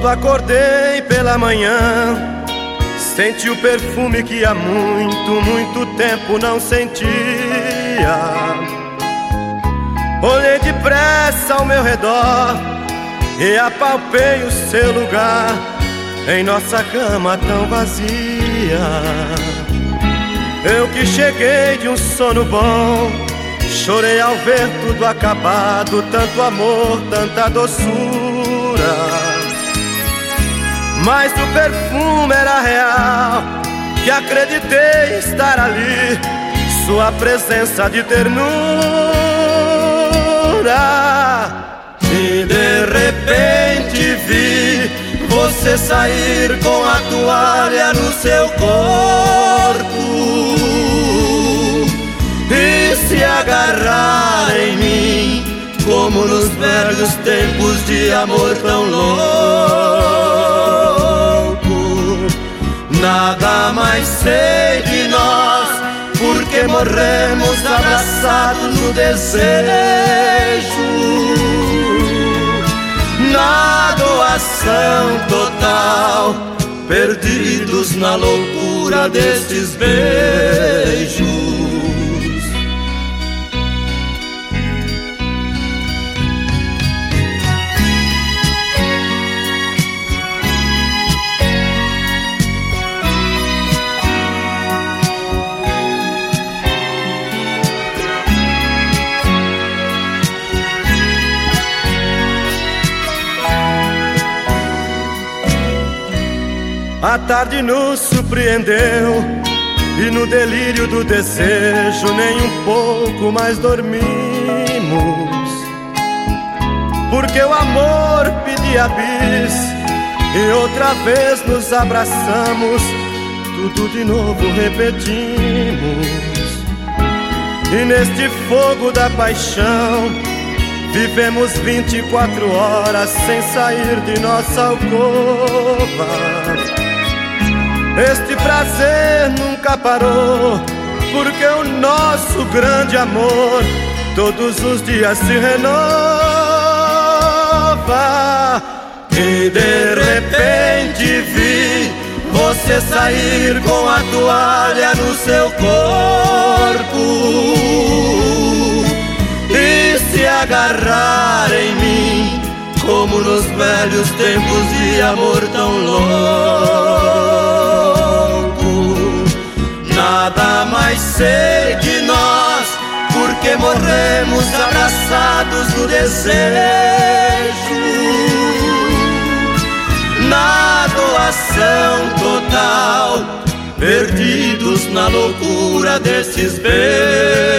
Quando acordei pela manhã, senti o perfume que há muito, muito tempo não sentia. Olhei depressa ao meu redor e apalpei o seu lugar em nossa cama tão vazia. Eu que cheguei de um sono bom, chorei ao ver tudo acabado, tanto amor, tanta doçura. Mas o perfume era real, que acreditei estar ali, sua presença de ternura. E de repente vi você sair com a toalha no seu corpo e se agarrar em mim, como nos velhos tempos de amor tão louco. Sei de nós, porque morremos abraçados no desejo na doação total, perdidos na loucura destes beijos. A tarde nos surpreendeu e no delírio do desejo nem um pouco mais dormimos. Porque o amor pedia bis e outra vez nos abraçamos, tudo de novo repetimos. E neste fogo da paixão vivemos 24 horas sem sair de nossa alcova. Este prazer nunca parou, porque o nosso grande amor todos os dias se renova. E de repente vi você sair com a toalha no seu corpo e se agarrar em mim, como nos velhos tempos de amor tão louco sei de nós, porque morremos abraçados no desejo. Na doação total, perdidos na loucura desses beijos.